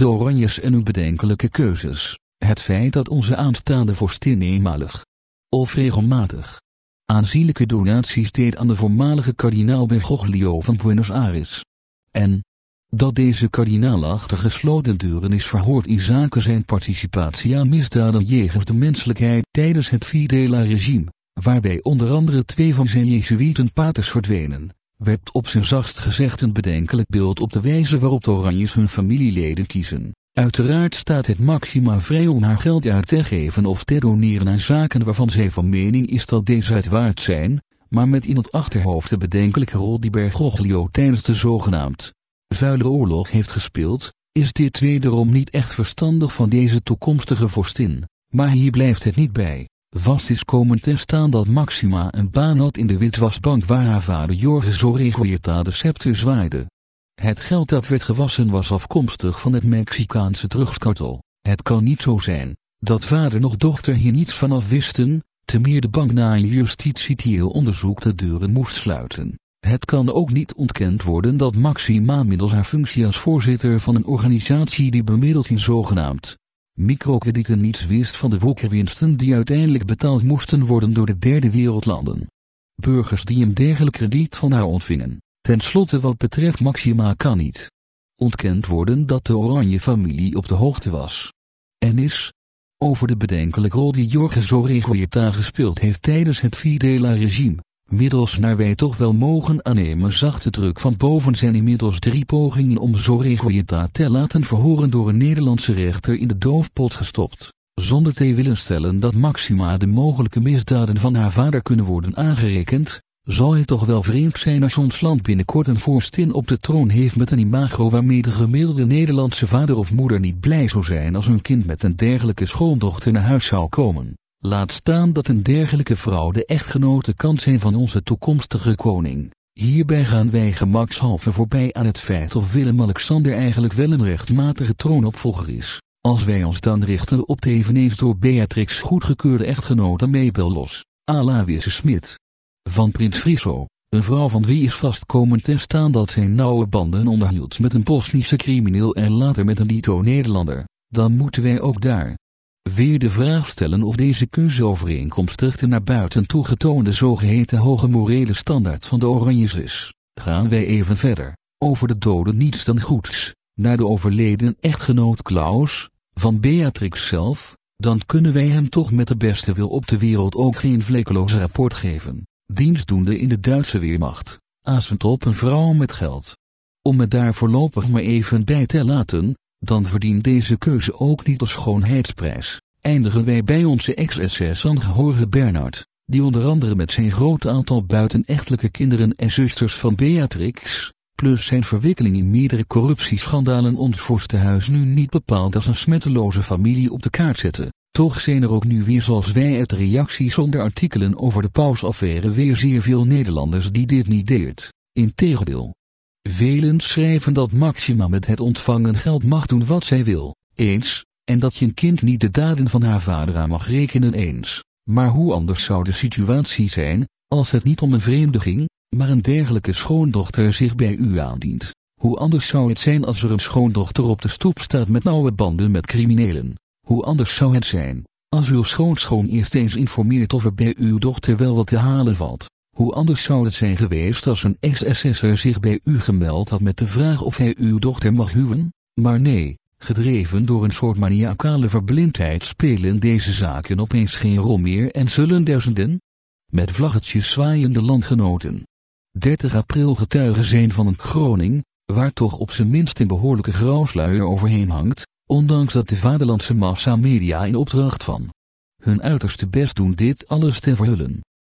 De Oranjes en hun bedenkelijke keuzes. Het feit dat onze aanstaande vorstin eenmalig of regelmatig aanzienlijke donaties deed aan de voormalige kardinaal Bergoglio van Buenos Aires. En dat deze kardinaal achter gesloten deuren is verhoord in zaken zijn participatie aan misdaden jegens de menselijkheid tijdens het Fidela-regime, waarbij onder andere twee van zijn Jezuïeten-paters verdwenen, werd op zijn zachtst gezegd een bedenkelijk beeld op de wijze waarop de Oranjes hun familieleden kiezen. Uiteraard staat het Maxima vrij om haar geld uit te geven of te doneren aan zaken waarvan zij van mening is dat deze het waard zijn, maar met in het achterhoofd de bedenkelijke rol die Bergoglio tijdens de zogenaamd vuile oorlog heeft gespeeld, is dit wederom niet echt verstandig van deze toekomstige vorstin. Maar hier blijft het niet bij. Vast is komen te staan dat Maxima een baan had in de witwasbank waar haar vader Jorge Zorregoyeta de scepter zwaaide. Het geld dat werd gewassen was afkomstig van het Mexicaanse drugskartel. Het kan niet zo zijn, dat vader nog dochter hier niets vanaf wisten, te meer de bank na een justitieel onderzoek de deuren moest sluiten. Het kan ook niet ontkend worden dat Maxima middels haar functie als voorzitter van een organisatie die bemiddelt in zogenaamd microkredieten niets wist van de woekerwinsten die uiteindelijk betaald moesten worden door de derde wereldlanden. Burgers die een dergelijk krediet van haar ontvingen. Ten slotte wat betreft Maxima kan niet ontkend worden dat de Oranje familie op de hoogte was. En is, over de bedenkelijke rol die Jorge Zorregoyeta gespeeld heeft tijdens het Fidela-regime, middels naar wij toch wel mogen aannemen zachte druk van boven zijn inmiddels drie pogingen om Zorregoyeta te laten verhoren door een Nederlandse rechter in de doofpot gestopt, zonder te willen stellen dat Maxima de mogelijke misdaden van haar vader kunnen worden aangerekend, zal het toch wel vreemd zijn als ons land binnenkort een vorstin op de troon heeft met een imago waarmee de gemiddelde Nederlandse vader of moeder niet blij zou zijn als hun kind met een dergelijke schoondochter naar huis zou komen. Laat staan dat een dergelijke vrouw de echtgenote kan zijn van onze toekomstige koning. Hierbij gaan wij gemakshalve voorbij aan het feit of Willem-Alexander eigenlijk wel een rechtmatige troonopvolger is. Als wij ons dan richten op de eveneens door Beatrix goedgekeurde echtgenote Mabel Los, Alawisse Smit. Van Prins Friso, een vrouw van wie is vast komen te staan dat zij nauwe banden onderhield met een Bosnische crimineel en later met een Lito-Nederlander, dan moeten wij ook daar, weer de vraag stellen of deze keuzeovereenkomstig de naar buiten toegetoonde zogeheten hoge morele standaard van de Oranjes is. Gaan wij even verder, over de doden niets dan goeds, naar de overleden echtgenoot Klaus, van Beatrix zelf, dan kunnen wij hem toch met de beste wil op de wereld ook geen vlekkeloos rapport geven. Dienstdoende in de Duitse Weermacht, asend op een vrouw met geld. Om het daar voorlopig maar even bij te laten, dan verdient deze keuze ook niet de schoonheidsprijs. Eindigen wij bij onze ex-SS-angehorige Bernard, die onder andere met zijn groot aantal buitenechtelijke kinderen en zusters van Beatrix, plus zijn verwikkeling in meerdere corruptieschandalen ons vorstenhuis nu niet bepaald als een smetteloze familie op de kaart zetten. Toch zijn er ook nu weer zoals wij uit reacties onder artikelen over de pausaffaire weer zeer veel Nederlanders die dit niet deert. Integendeel, Velen schrijven dat Maxima met het ontvangen geld mag doen wat zij wil, eens, en dat je een kind niet de daden van haar vader aan mag rekenen eens. Maar hoe anders zou de situatie zijn, als het niet om een vreemde ging, maar een dergelijke schoondochter zich bij u aandient? Hoe anders zou het zijn als er een schoondochter op de stoep staat met nauwe banden met criminelen? Hoe anders zou het zijn, als uw schoonschoon eerst eens informeert of er bij uw dochter wel wat te halen valt? Hoe anders zou het zijn geweest als een ex-SS'er zich bij u gemeld had met de vraag of hij uw dochter mag huwen? Maar nee, gedreven door een soort maniacale verblindheid spelen deze zaken opeens geen rol meer en zullen duizenden, met vlaggetjes zwaaiende landgenoten, 30 april getuigen zijn van een Groning, waar toch op zijn minst een behoorlijke grauwsluier overheen hangt, ondanks dat de vaderlandse massamedia in opdracht van hun uiterste best doen dit alles te verhullen.